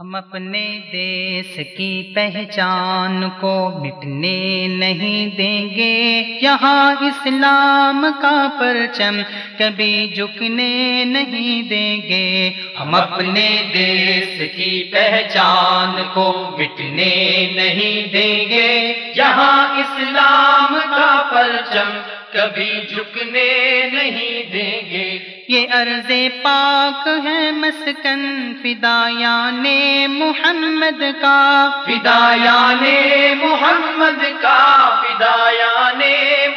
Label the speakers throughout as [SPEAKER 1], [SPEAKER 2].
[SPEAKER 1] ہم اپنے دیس کی پہچان کو مٹنے نہیں دیں گے۔ یہاں اسلام کا پرچم کبھی جھکنے نہیں دیں گے۔ ہم اپنے دیس کی پہچان کو مٹنے نہیں دیں گے۔ یہاں اسلام کا پرچم کبھی جھکنے نہیں دیں گے یہ عرض پاک ہے مسکن فدایان محمد کا۔ فدایان محمد کا فدایان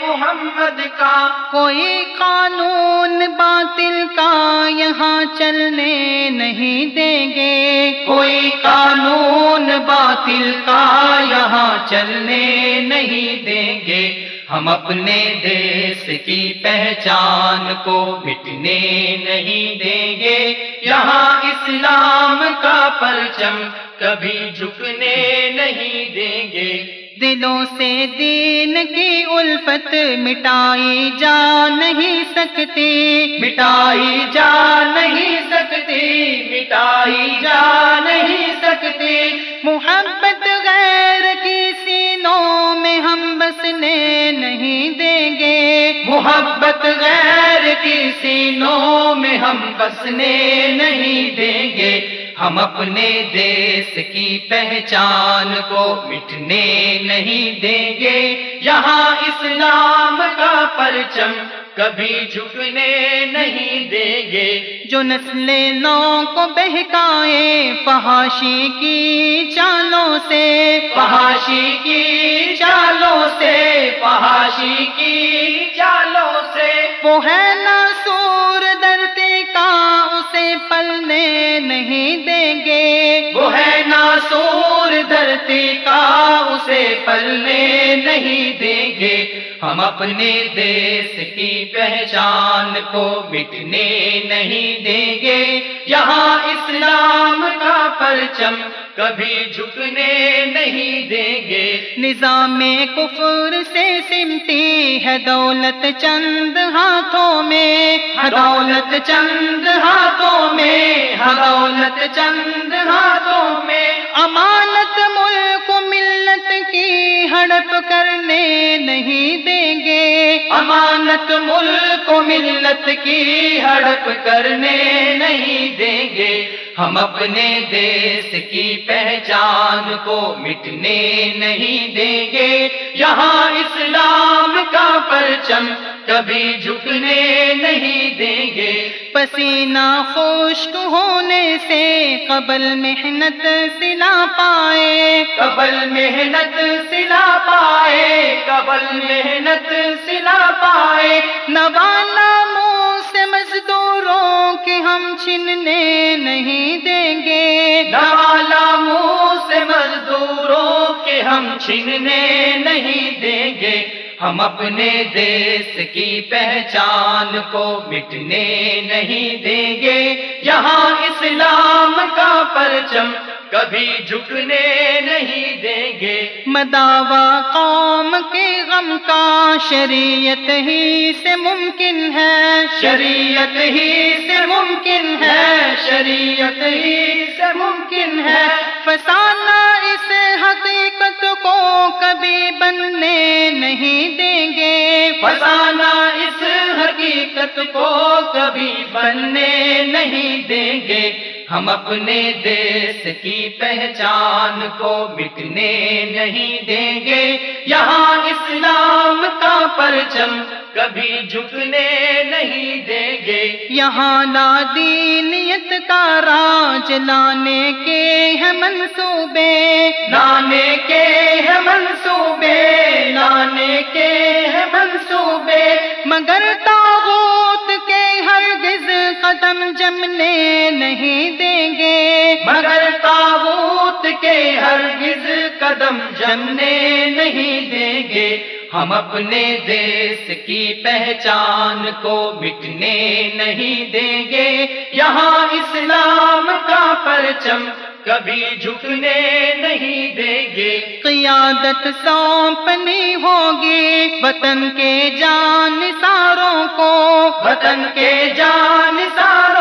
[SPEAKER 1] محمد کا۔ کوئی قانون باطل کا یہاں چلنے نہیں دیں گے۔ کوئی قانون باطل کا یہاں چلنے نہیں دیں گے۔ ہم اپنے دیس کی پہچان کو مٹنے نہیں دیں گے۔ یہاں اسلام کا پرچم کبھی جھکنے نہیں دیں گے۔ دلوں سے دین کی الفت مٹائی جا نہیں سکتی۔ مٹائی جا نہیں سکتی۔ مٹائی جا نہیں بسنے نہیں دیں گے۔ ہم اپنے دیس کی پہچان کو مٹنے نہیں دیں گے۔ یہاں اسلام کا پرچم کبھی جھکنے نہیں دیں گے۔ جو نسل نو کو بہکائے فحاشی کی چالوں سے فحاشی کی چالوں سے فحاشی کی چالوں سے۔ وہ ہے نا کا اسے پلنے نہیں دیں گے۔ ہم اپنے دیس کی پہچان کو مٹنے نہیں دیں گے۔ یہاں اسلام کا پرچم کبھی جھکنے نہیں دیں گے۔ نظام کفر سے سمتی ہے دولت چند ہاتھوں میں۔ ہاں دولت چند ہاتھوں میں۔ ہاں دولت چند ہاتھوں کرنے نہیں دیں گے۔ امانت، ملک ملت کی ہڑپ کرنے نہیں دیں گے۔ ہم اپنے دیس کی پہچان کو مٹنے نہیں دیں گے۔ یہاں اسلام کا پرچم کبھی جھکنے نہیں دیں گے۔ پسینہ خشک ہونے سے قبل محنت سلا پائے۔ قبل محنت سلا پائے قبل محنت سلا پائے۔ نوالا منہ سے مزدوروں کے ہم چھننے نہیں دیں گے۔ نوالا منہ سے مزدوروں کے ہم چھننے نہیں دیں گے۔ ہم اپنے دیس کی پہچان کو مٹنے نہیں دیں گے۔ یہاں اسلام کا پرچم کبھی جھکنے نہیں دیں گے۔ مداوا قوم کے غم کا شریعت ہی سے ممکن ہے۔ شریعت ہی سے ممکن ہے۔ شریعت ہی سے ممکن ہے۔ فسانہ بننے نہیں دیں گے۔ فسانہ اس حقیقت کو کبھی بننے نہیں دیں گے۔ ہم اپنے دیس کی پہچان کو مٹنے نہیں دیں گے۔ یہاں اسلام کا پرچم کبھی جھکنے نہیں دیں گے۔ یہاں دینیت کا راج لانے کے ہے منصوبے۔ لانے کے ہے منصوبے، لانے کے ہے منصوبے۔ مگر جمنے نہیں دیں گے۔ مگر تاغوت کے ہرگز قدم جمنے نہیں دیں گے۔ ہم اپنے دیس کی پہچان کو مٹنے نہیں دیں گے۔ یہاں اسلام کا پرچم کبھی جھکنے نہیں دیں گے۔ قیادت سونپنی ہوگی۔ وطن کے جان ساروں کو وطن کے جان ساروں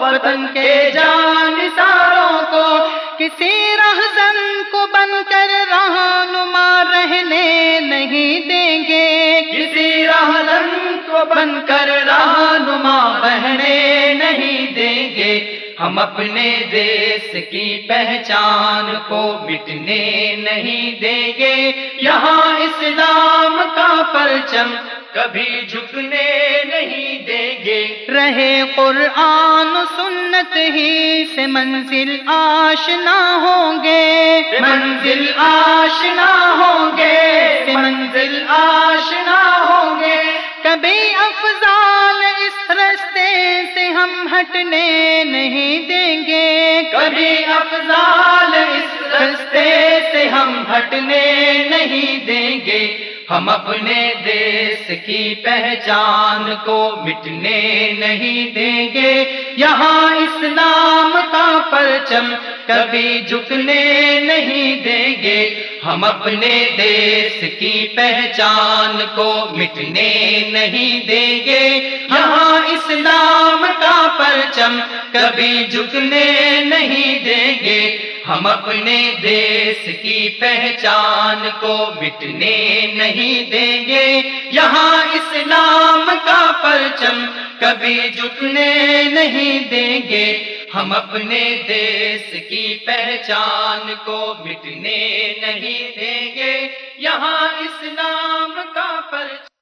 [SPEAKER 1] وطن کے جان ساروں کو،
[SPEAKER 2] کسی رہزن کو بن کر رہنما رہنے نہیں دیں گے۔
[SPEAKER 1] کسی رہزن کو بن کر رہنما بہنے نہیں دیں گے۔ ہم اپنے دیس کی پہچان کو مٹنے نہیں دیں گے۔ یہاں اسلام کا پرچم کبھی جھکنے نہیں دیں گے۔
[SPEAKER 2] رہے قرآن سنت ہی سے منزل آشنا ہوں گے۔
[SPEAKER 1] منزل آشنا ہوں گے۔ منزل آشنا ہوں گے۔
[SPEAKER 2] کبھی افضال اس رستے سے ہم ہٹنے نہیں دیں گے۔
[SPEAKER 1] کبھی افضال اس رستے سے ہم ہٹنے نہیں دیں گے۔ ہم اپنے دیس کی پہچان کو مٹنے نہیں دیں گے۔ یہاں اسلام کا پرچم کبھی جھکنے نہیں دیں گے۔ ہم اپنے دیس کی پہچان کو مٹنے نہیں دیں گے۔ یہاں اسلام کا پرچم کبھی جھکنے نہیں دیں گے۔ ہم اپنے دیس کی پہچان کو مٹنے نہیں دیں گے۔ یہاں اسلام کا پرچم کبھی جھکنے نہیں دیں گے۔ ہم اپنے دیس کی پہچان کو مٹنے نہیں دیں گے۔ یہاں اسلام کا پرچم۔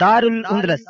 [SPEAKER 3] دار الاندلس